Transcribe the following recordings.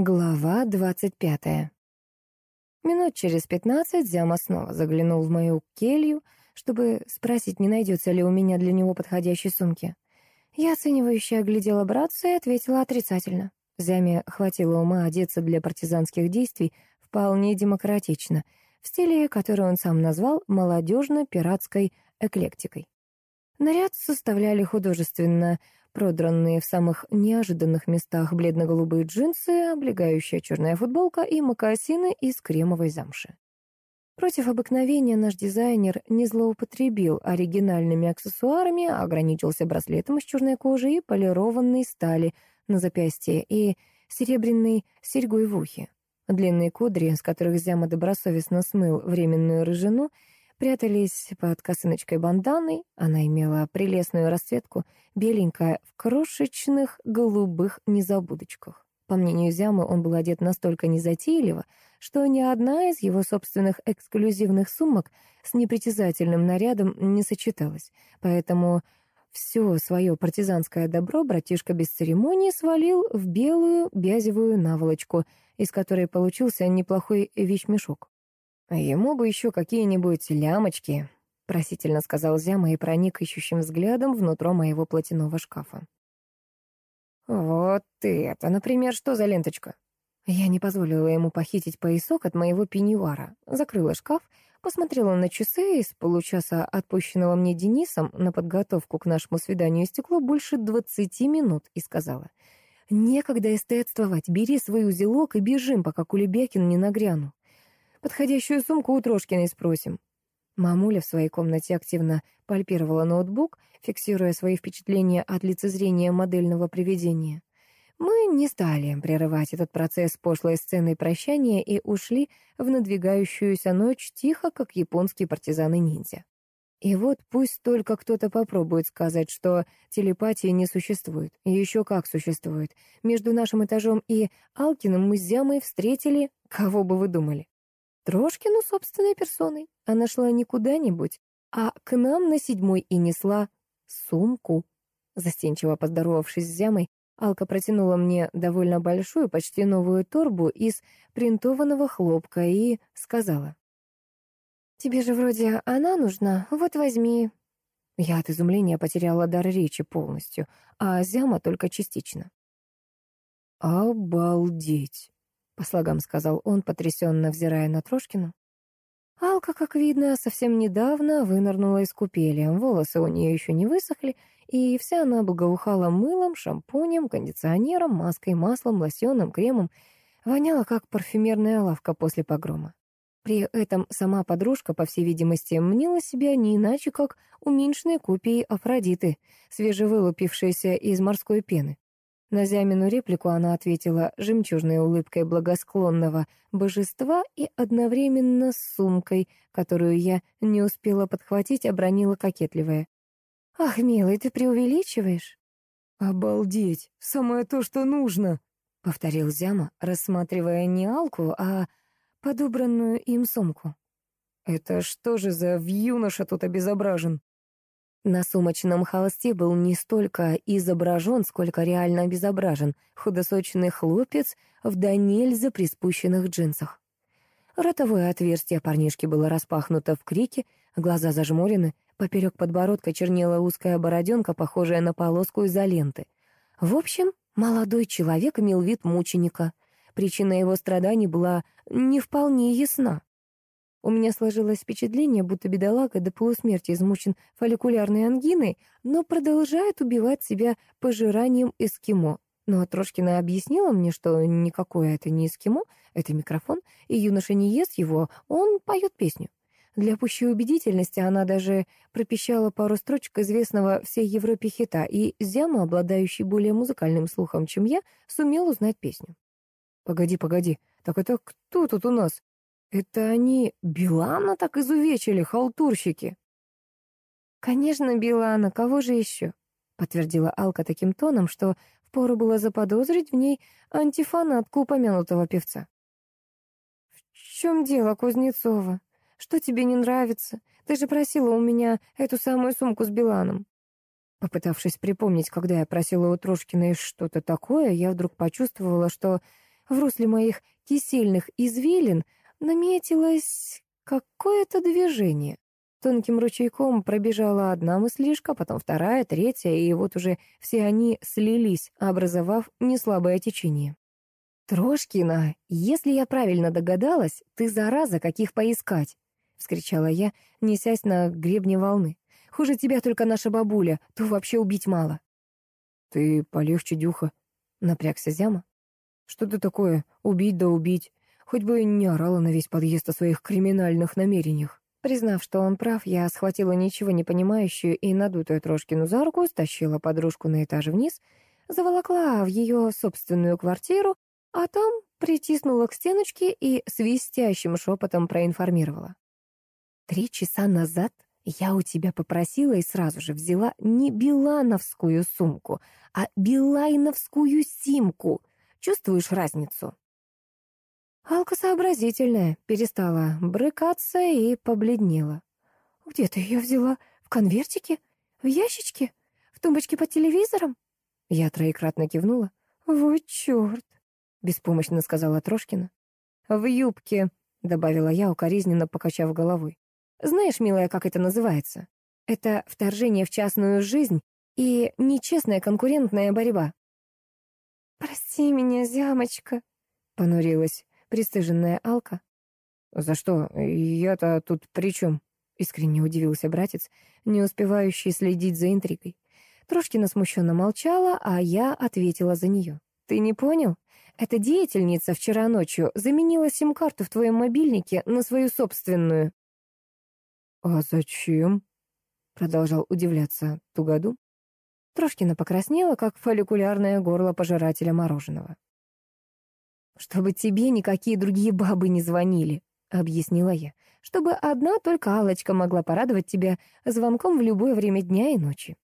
Глава двадцать пятая. Минут через пятнадцать Зяма снова заглянул в мою келью, чтобы спросить, не найдется ли у меня для него подходящей сумки. Я оценивающе оглядела братца и ответила отрицательно. Зяме хватило ума одеться для партизанских действий вполне демократично, в стиле, который он сам назвал молодежно-пиратской эклектикой. Наряд составляли художественно продранные в самых неожиданных местах бледно-голубые джинсы, облегающая черная футболка и мокасины из кремовой замши. Против обыкновения наш дизайнер не злоупотребил оригинальными аксессуарами, ограничился браслетом из черной кожи и полированной стали на запястье и серебряной серьгой в ухе. Длинные кудри, с которых Зяма добросовестно смыл временную рыжину — прятались под косыночкой банданой. Она имела прелестную расцветку, беленькая, в крошечных голубых незабудочках. По мнению Зямы, он был одет настолько незатейливо, что ни одна из его собственных эксклюзивных сумок с непритязательным нарядом не сочеталась. Поэтому все свое партизанское добро братишка без церемонии свалил в белую бязевую наволочку, из которой получился неплохой вещмешок. Ему бы еще какие-нибудь лямочки, просительно сказал Зяма и проник ищущим взглядом внутрь моего платяного шкафа. «Вот это, например, что за ленточка?» Я не позволила ему похитить поясок от моего пеньюара, закрыла шкаф, посмотрела на часы, из получаса отпущенного мне Денисом на подготовку к нашему свиданию стекло больше двадцати минут и сказала, «Некогда эстетствовать, бери свой узелок и бежим, пока Кулебякин не нагрянул». Подходящую сумку у Трошкиной спросим». Мамуля в своей комнате активно пальпировала ноутбук, фиксируя свои впечатления от лицезрения модельного привидения. Мы не стали прерывать этот процесс пошлой сценой прощания и ушли в надвигающуюся ночь тихо, как японские партизаны-ниндзя. И вот пусть только кто-то попробует сказать, что телепатии не существует. Еще как существует. Между нашим этажом и Алкиным мы с Зямой встретили, кого бы вы думали, Трошкину собственной персоной. Она шла не куда-нибудь, а к нам на седьмой и несла сумку. Застенчиво поздоровавшись с Зямой, Алка протянула мне довольно большую, почти новую торбу из принтованного хлопка и сказала. «Тебе же вроде она нужна, вот возьми». Я от изумления потеряла дар речи полностью, а Зяма только частично. «Обалдеть!» По слогам сказал он, потрясенно взирая на Трошкину. Алка, как видно, совсем недавно вынырнула из купели. Волосы у нее еще не высохли, и вся она благоухала мылом, шампунем, кондиционером, маской, маслом, лосьоном, кремом. Воняла, как парфюмерная лавка после погрома. При этом сама подружка, по всей видимости, мнила себя не иначе, как уменьшенной копией Афродиты, свежевылупившейся из морской пены. На Зямину реплику она ответила жемчужной улыбкой благосклонного божества и одновременно с сумкой, которую я не успела подхватить, обронила кокетливая. «Ах, милый, ты преувеличиваешь?» «Обалдеть! Самое то, что нужно!» — повторил Зяма, рассматривая не Алку, а подобранную им сумку. «Это что же за вьюноша тут обезображен?» На сумочном холсте был не столько изображен, сколько реально обезображен худосочный хлопец в до нельзя приспущенных джинсах. Ротовое отверстие парнишки было распахнуто в крике, глаза зажмурены, поперек подбородка чернела узкая бороденка, похожая на полоску изоленты. В общем, молодой человек имел вид мученика. Причина его страданий была не вполне ясна. У меня сложилось впечатление, будто бедолага до полусмерти измучен фолликулярной ангиной, но продолжает убивать себя пожиранием эскимо. Но Трошкина объяснила мне, что никакое это не эскимо, это микрофон, и юноша не ест его, он поет песню. Для пущей убедительности она даже пропищала пару строчек известного всей Европе хита, и Зяма, обладающий более музыкальным слухом, чем я, сумел узнать песню. «Погоди, погоди, так это кто тут у нас?» Это они Билана так изувечили, халтурщики? Конечно, Билана, кого же еще? Подтвердила Алка таким тоном, что впору было заподозрить в ней антифанатку упомянутого певца. В чем дело, Кузнецова? Что тебе не нравится? Ты же просила у меня эту самую сумку с Биланом. Попытавшись припомнить, когда я просила у Трошкиной что-то такое, я вдруг почувствовала, что в русле моих кисельных извилин наметилось какое-то движение. Тонким ручейком пробежала одна мыслишка, потом вторая, третья, и вот уже все они слились, образовав неслабое течение. «Трошкина, если я правильно догадалась, ты зараза, каких поискать!» — вскричала я, несясь на гребне волны. «Хуже тебя только наша бабуля, то вообще убить мало». «Ты полегче, Дюха», — напрягся Зяма. «Что ты такое? Убить да убить. Хоть бы не орала на весь подъезд о своих криминальных намерениях». Признав, что он прав, я схватила ничего не понимающую и надутую Трошкину за руку, стащила подружку на этаж вниз, заволокла в ее собственную квартиру, а там притиснула к стеночке и свистящим шепотом проинформировала. «Три часа назад я у тебя попросила и сразу же взяла не билановскую сумку, а билайновскую симку. Чувствуешь разницу?» Алка сообразительная, перестала брыкаться и побледнела. «Где ты ее взяла? В конвертике? В ящичке? В тумбочке под телевизором?» Я троекратно кивнула. «Вот черт!» — беспомощно сказала Трошкина. «В юбке», — добавила я, укоризненно покачав головой. «Знаешь, милая, как это называется? Это вторжение в частную жизнь и нечестная конкурентная борьба». «Прости меня, зямочка», — понурилась пристыженная Алка. «За что? Я-то тут при чем?» — искренне удивился братец, не успевающий следить за интригой. Трошкина смущенно молчала, а я ответила за нее. «Ты не понял? Эта деятельница вчера ночью заменила сим-карту в твоем мобильнике на свою собственную». «А зачем?» — продолжал удивляться Тугаду. Трошкина покраснела, как фолликулярное горло пожирателя мороженого. «Чтобы тебе никакие другие бабы не звонили», — объяснила я. «Чтобы одна только алочка могла порадовать тебя звонком в любое время дня и ночи».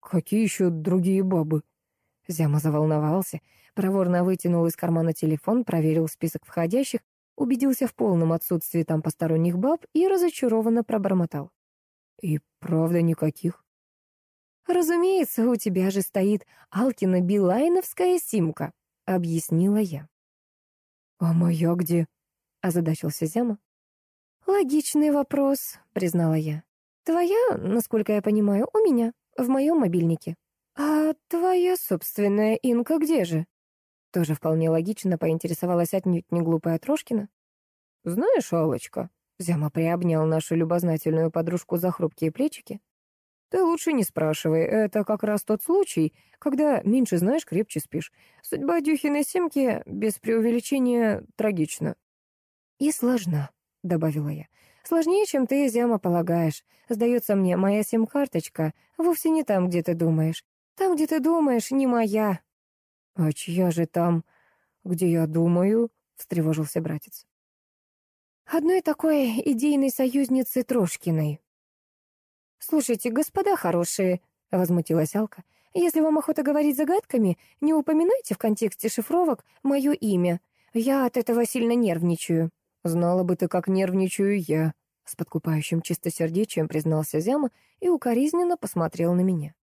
«Какие еще другие бабы?» Зяма заволновался, проворно вытянул из кармана телефон, проверил список входящих, убедился в полном отсутствии там посторонних баб и разочарованно пробормотал. «И правда никаких?» «Разумеется, у тебя же стоит Алкина Билайновская симка», — объяснила я. «А моя где?» — озадачился Зяма. «Логичный вопрос», — признала я. «Твоя, насколько я понимаю, у меня, в моем мобильнике. А твоя собственная Инка где же?» Тоже вполне логично поинтересовалась отнюдь не глупая Трошкина. «Знаешь, Аллочка», — Зяма приобнял нашу любознательную подружку за хрупкие плечики, ты лучше не спрашивай, это как раз тот случай, когда меньше знаешь, крепче спишь. Судьба Дюхиной Симки без преувеличения трагична. И сложна, добавила я. Сложнее, чем ты, Зяма, полагаешь. Сдается мне, моя сим-карточка вовсе не там, где ты думаешь. Там, где ты думаешь, не моя. А чья же там, где я думаю? встревожился братец. Одной такой идейной союзницы Трошкиной, «Слушайте, господа хорошие», — возмутилась Алка, «если вам охота говорить загадками, не упоминайте в контексте шифровок мое имя. Я от этого сильно нервничаю». «Знала бы ты, как нервничаю я», — с подкупающим чистосердечием признался Зяма и укоризненно посмотрел на меня.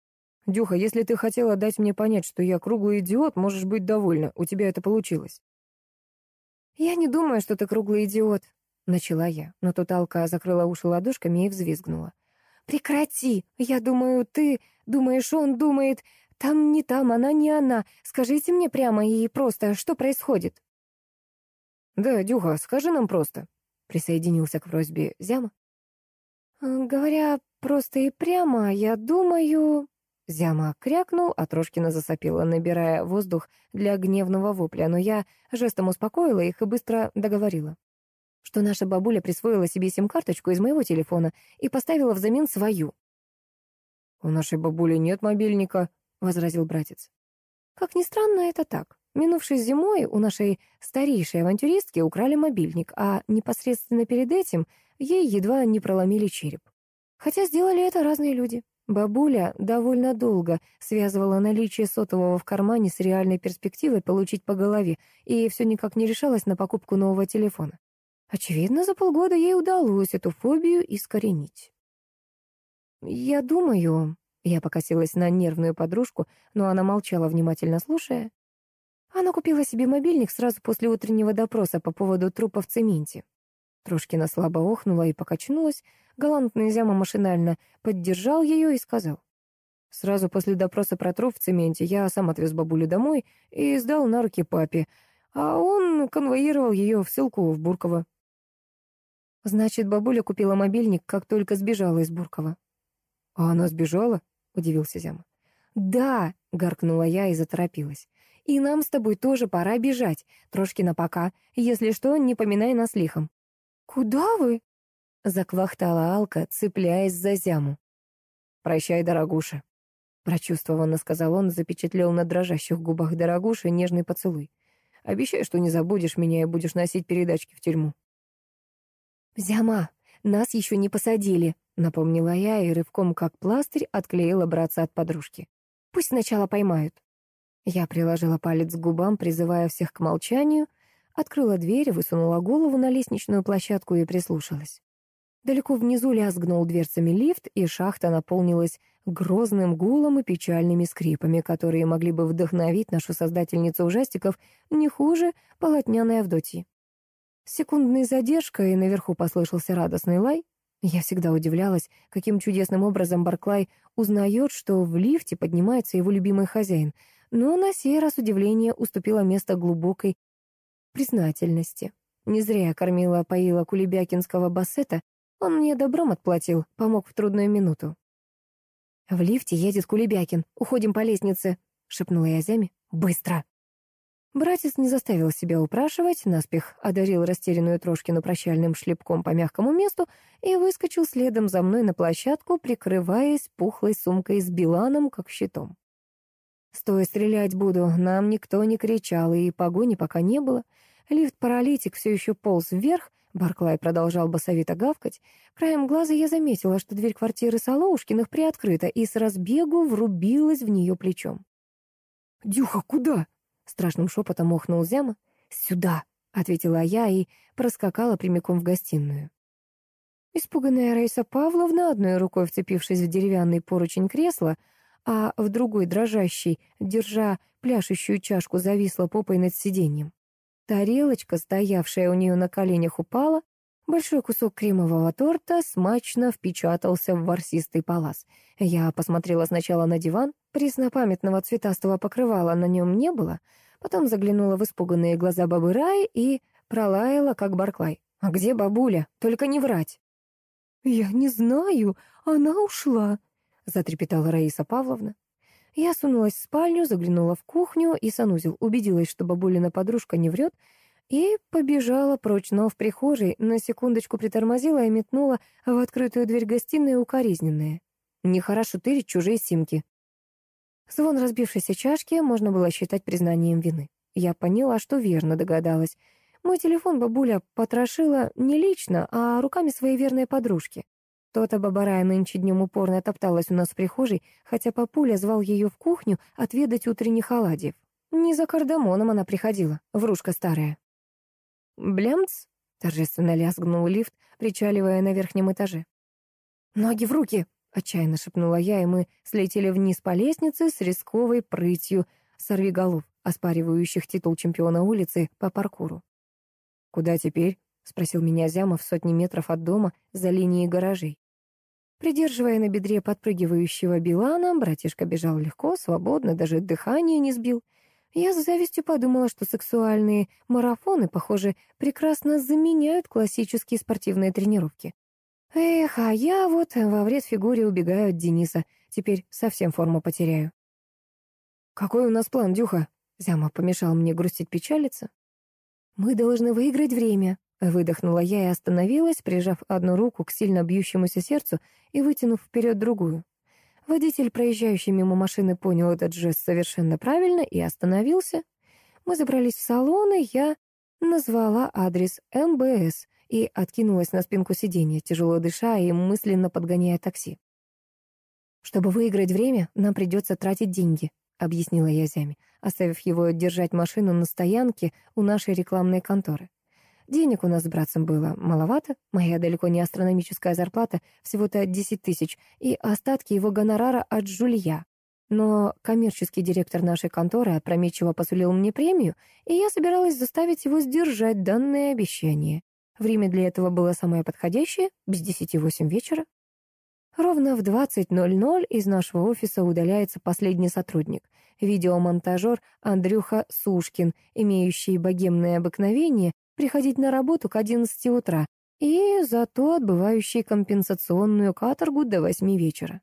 «Дюха, если ты хотела дать мне понять, что я круглый идиот, можешь быть довольна. У тебя это получилось». «Я не думаю, что ты круглый идиот», — начала я, но тут Алка закрыла уши ладошками и взвизгнула. «Прекрати! Я думаю, ты думаешь, он думает. Там не там, она не она. Скажите мне прямо и просто, что происходит?» «Да, Дюха, скажи нам просто», — присоединился к просьбе Зяма. «Э, «Говоря просто и прямо, я думаю...» Зяма крякнул, а Трошкина засопила, набирая воздух для гневного вопля, но я жестом успокоила их и быстро договорила что наша бабуля присвоила себе сим-карточку из моего телефона и поставила взамен свою. «У нашей бабули нет мобильника», — возразил братец. Как ни странно, это так. Минувшей зимой у нашей старейшей авантюристки украли мобильник, а непосредственно перед этим ей едва не проломили череп. Хотя сделали это разные люди. Бабуля довольно долго связывала наличие сотового в кармане с реальной перспективой получить по голове и все никак не решалась на покупку нового телефона. Очевидно, за полгода ей удалось эту фобию искоренить. «Я думаю...» — я покосилась на нервную подружку, но она молчала, внимательно слушая. Она купила себе мобильник сразу после утреннего допроса по поводу трупа в цементе. Трошкина слабо охнула и покачнулась. Галантный Зяма машинально поддержал ее и сказал. Сразу после допроса про труп в цементе я сам отвез бабулю домой и сдал на руки папе, а он конвоировал ее в ссылку в Бурково. Значит, бабуля купила мобильник, как только сбежала из Буркова. «А она сбежала?» — удивился Зяма. «Да!» — гаркнула я и заторопилась. «И нам с тобой тоже пора бежать. Трошкина пока. Если что, не поминай нас лихом». «Куда вы?» — заквахтала Алка, цепляясь за Зяму. «Прощай, дорогуша», — прочувствованно сказал он, запечатлел на дрожащих губах дорогуши нежный поцелуй. «Обещай, что не забудешь меня и будешь носить передачки в тюрьму». «Зяма, нас еще не посадили», — напомнила я и рывком, как пластырь, отклеила братца от подружки. «Пусть сначала поймают». Я приложила палец к губам, призывая всех к молчанию, открыла дверь, высунула голову на лестничную площадку и прислушалась. Далеко внизу лязгнул дверцами лифт, и шахта наполнилась грозным гулом и печальными скрипами, которые могли бы вдохновить нашу создательницу ужастиков не хуже полотняной Авдотьи. С секундной задержкой наверху послышался радостный лай. Я всегда удивлялась, каким чудесным образом Барклай узнает, что в лифте поднимается его любимый хозяин, но на сей раз удивление уступило место глубокой признательности. Не зря кормила, поила кулебякинского бассета, он мне добром отплатил, помог в трудную минуту. «В лифте едет Кулебякин. Уходим по лестнице», — шепнула я Зяме. «Быстро!» Братец не заставил себя упрашивать, наспех одарил растерянную Трошкину прощальным шлепком по мягкому месту и выскочил следом за мной на площадку, прикрываясь пухлой сумкой с биланом, как щитом. «Стой, стрелять буду!» Нам никто не кричал, и погони пока не было. Лифт-паралитик все еще полз вверх, Барклай продолжал басовито гавкать. Краем глаза я заметила, что дверь квартиры Солоушкиных приоткрыта, и с разбегу врубилась в нее плечом. «Дюха, куда?» Страшным шепотом охнул Зяма. «Сюда!» — ответила я и проскакала прямиком в гостиную. Испуганная Раиса Павловна, одной рукой вцепившись в деревянный поручень кресла, а в другой, дрожащей, держа пляшущую чашку, зависла попой над сиденьем. Тарелочка, стоявшая у нее на коленях, упала, Большой кусок кремового торта смачно впечатался в ворсистый палас. Я посмотрела сначала на диван, преснопамятного цветастого покрывала на нем не было, потом заглянула в испуганные глаза бабы Раи и пролаяла, как Барклай. «А где бабуля? Только не врать!» «Я не знаю, она ушла», — затрепетала Раиса Павловна. Я сунулась в спальню, заглянула в кухню и санузел, убедилась, что бабулина подружка не врет, и побежала прочь, но в прихожей на секундочку притормозила и метнула в открытую дверь гостиной укоризненные. Нехорошо тырить чужие симки. Звон разбившейся чашки можно было считать признанием вины. Я поняла, что верно догадалась. Мой телефон бабуля потрошила не лично, а руками своей верной подружки. То-то бабарая нынче днем упорно топталась у нас в прихожей, хотя папуля звал ее в кухню отведать утренних оладьев. Не за кардамоном она приходила, врушка старая. «Блямц!» — торжественно лязгнул лифт, причаливая на верхнем этаже. «Ноги в руки!» — отчаянно шепнула я, и мы слетели вниз по лестнице с рисковой прытью сорвиголов, оспаривающих титул чемпиона улицы по паркуру. «Куда теперь?» — спросил меня Зяма в сотни метров от дома за линией гаражей. Придерживая на бедре подпрыгивающего Билана, братишка бежал легко, свободно, даже дыхание не сбил — я с завистью подумала, что сексуальные марафоны, похоже, прекрасно заменяют классические спортивные тренировки. Эх, а я вот во вред фигуре убегаю от Дениса. Теперь совсем форму потеряю. «Какой у нас план, Дюха?» Зяма помешал мне грустить печалиться. «Мы должны выиграть время», — выдохнула я и остановилась, прижав одну руку к сильно бьющемуся сердцу и вытянув вперед другую. Водитель, проезжающий мимо машины, понял этот жест совершенно правильно и остановился. Мы забрались в салон, и я назвала адрес МБС и откинулась на спинку сиденья, тяжело дыша и мысленно подгоняя такси. «Чтобы выиграть время, нам придется тратить деньги», — объяснила я Зяме, оставив его держать машину на стоянке у нашей рекламной конторы. Денег у нас с братцем было маловато, моя далеко не астрономическая зарплата, всего-то 10 тысяч, и остатки его гонорара от жулья. Но коммерческий директор нашей конторы опрометчиво посулил мне премию, и я собиралась заставить его сдержать данное обещание. Время для этого было самое подходящее, без десяти восемь вечера. Ровно в 20.00 из нашего офиса удаляется последний сотрудник, видеомонтажер Андрюха Сушкин, имеющий богемное обыкновение приходить на работу к 11 утра и зато отбывающий компенсационную каторгу до 8 вечера.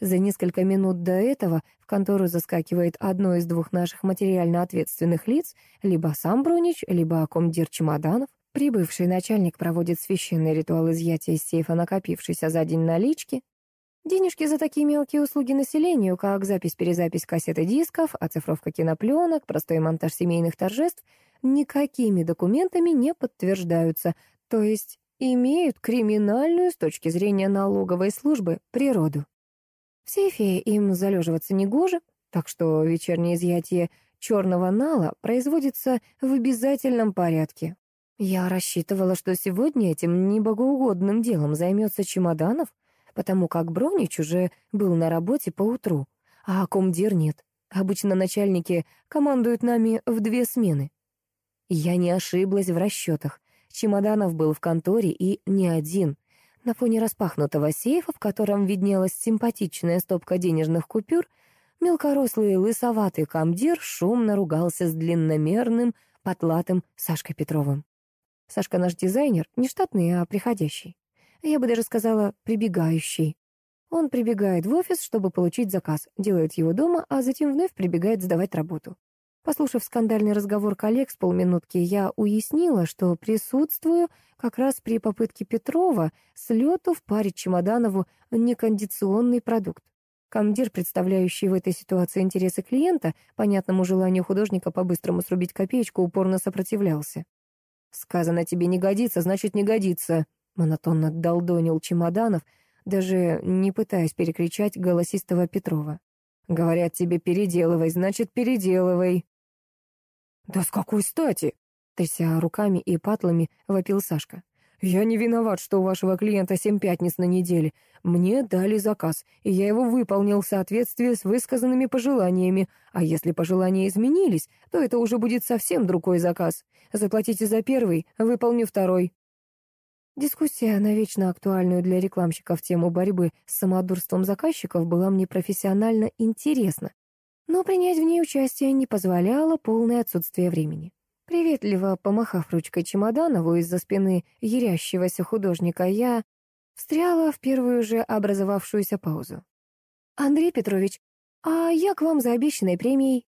За несколько минут до этого в контору заскакивает одно из двух наших материально ответственных лиц, либо сам Бронич, либо комдир чемоданов. Прибывший начальник проводит священный ритуал изъятия из сейфа накопившейся за день налички. Денежки за такие мелкие услуги населению, как запись-перезапись кассеты дисков, оцифровка кинопленок, простой монтаж семейных торжеств, никакими документами не подтверждаются, то есть имеют криминальную с точки зрения налоговой службы природу. В сейфе им залеживаться не гоже, так что вечернее изъятие черного нала производится в обязательном порядке, я рассчитывала, что сегодня этим небогоугодным делом займется Чемоданов, потому как Бронич уже был на работе поутру, а комдир нет. Обычно начальники командуют нами в две смены. Я не ошиблась в расчетах. Чемоданов был в конторе и не один. На фоне распахнутого сейфа, в котором виднелась симпатичная стопка денежных купюр, мелкорослый лысоватый комдир шумно ругался с длинномерным, потлатым Сашкой Петровым. Сашка наш дизайнер, не штатный, а приходящий. Я бы даже сказала, прибегающий. Он прибегает в офис, чтобы получить заказ, делает его дома, а затем вновь прибегает сдавать работу. Послушав скандальный разговор коллег с полминутки, я уяснила, что присутствую как раз при попытке Петрова слету впарить Чемоданову некондиционный продукт. Комдир, представляющий в этой ситуации интересы клиента, понятному желанию художника по-быстрому срубить копеечку, упорно сопротивлялся. «Сказано тебе не годится, значит, не годится», — монотонно долдонил Чемоданов, даже не пытаясь перекричать голосистого Петрова. «Говорят тебе, переделывай, значит, переделывай». «Да с какой стати?» — тряся руками и патлами, вопил Сашка. «Я не виноват, что у вашего клиента семь пятниц на неделе. Мне дали заказ, и я его выполнил в соответствии с высказанными пожеланиями. А если пожелания изменились, то это уже будет совсем другой заказ. Заплатите за первый, выполню второй». Дискуссия на вечно актуальную для рекламщиков тему борьбы с самодурством заказчиков была мне профессионально интересна, но принять в ней участие не позволяло полное отсутствие времени. Приветливо помахав ручкой Чемоданову из-за спины ярящегося художника, я встряла в первую же образовавшуюся паузу. «Андрей Петрович, а я к вам за обещанной премией».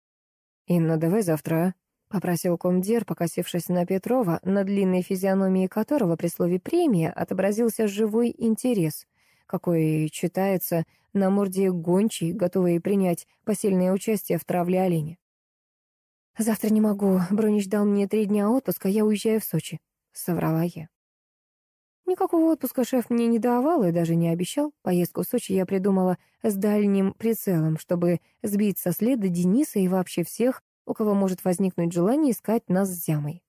«Инна, давай завтра», — попросил комдир, покосившись на Петрова, на длинной физиономии которого при слове «премия» отобразился живой интерес, какой читается на морде гончей, готовой принять посильное участие в травле оленя. «Завтра не могу. Бронич дал мне три дня отпуска, я уезжаю в Сочи», — соврала я. Никакого отпуска шеф мне не давал и даже не обещал. Поездку в Сочи я придумала с дальним прицелом, чтобы сбить со следа Дениса и вообще всех, у кого может возникнуть желание искать нас с Зямой.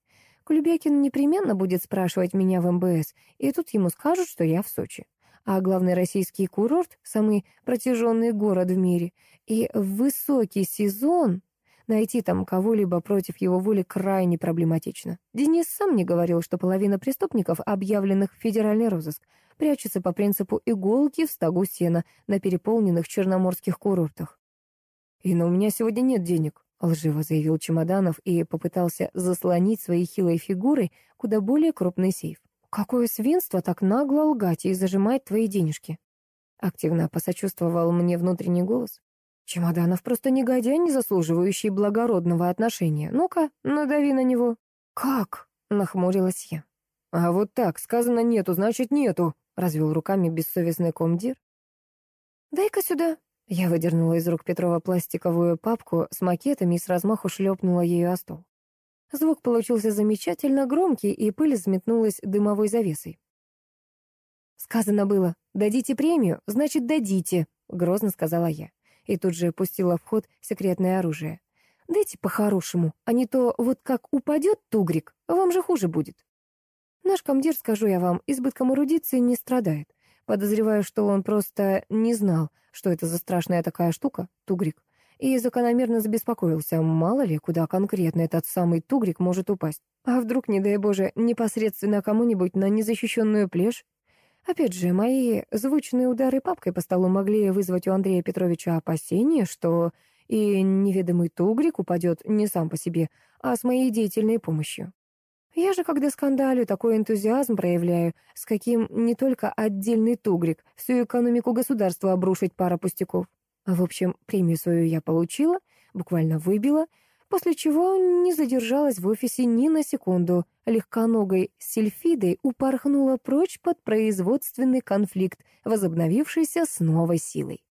Кулебякин непременно будет спрашивать меня в МБС, и тут ему скажут, что я в Сочи. А главный российский курорт — самый протяженный город в мире. И в высокий сезон Найти там кого-либо против его воли крайне проблематично. Денис сам не говорил, что половина преступников, объявленных в федеральный розыск, прячутся по принципу иголки в стогу сена на переполненных черноморских курортах. «И но у меня сегодня нет денег», — лживо заявил Чемоданов и попытался заслонить своей хилой фигурой куда более крупный сейф. «Какое свинство так нагло лгать и зажимать твои денежки?» Активно посочувствовал мне внутренний голос. Чемоданов просто негодяй, не заслуживающий благородного отношения. Ну-ка, надави на него. Как? Нахмурилась я. А вот так, сказано нету, значит нету, развел руками бессовестный комдир. Дай-ка сюда. Я выдернула из рук Петрова пластиковую папку с макетами и с размаху шлепнула ею о стол. Звук получился замечательно громкий, и пыль взметнулась дымовой завесой. «Сказано было, дадите премию, значит, дадите», — грозно сказала я и тут же пустила в ход секретное оружие. «Дайте по-хорошему, а не то вот как упадет тугрик, вам же хуже будет». Наш комдир, скажу я вам, избытком эрудиции не страдает. Подозреваю, что он просто не знал, что это за страшная такая штука, тугрик, и закономерно забеспокоился, мало ли, куда конкретно этот самый тугрик может упасть. А вдруг, не дай боже, непосредственно кому-нибудь на незащищенную плешь? Опять же, мои звучные удары папкой по столу могли вызвать у Андрея Петровича опасения, что и неведомый тугрик упадет не сам по себе, а с моей деятельной помощью. Я же, когда скандалю, такой энтузиазм проявляю, с каким не только отдельный тугрик, всю экономику государства обрушить пара пустяков. В общем, премию свою я получила, буквально выбила, после чего не задержалась в офисе ни на секунду. Легконогой сельфидой упорхнула прочь под производственный конфликт, возобновившийся с новой силой.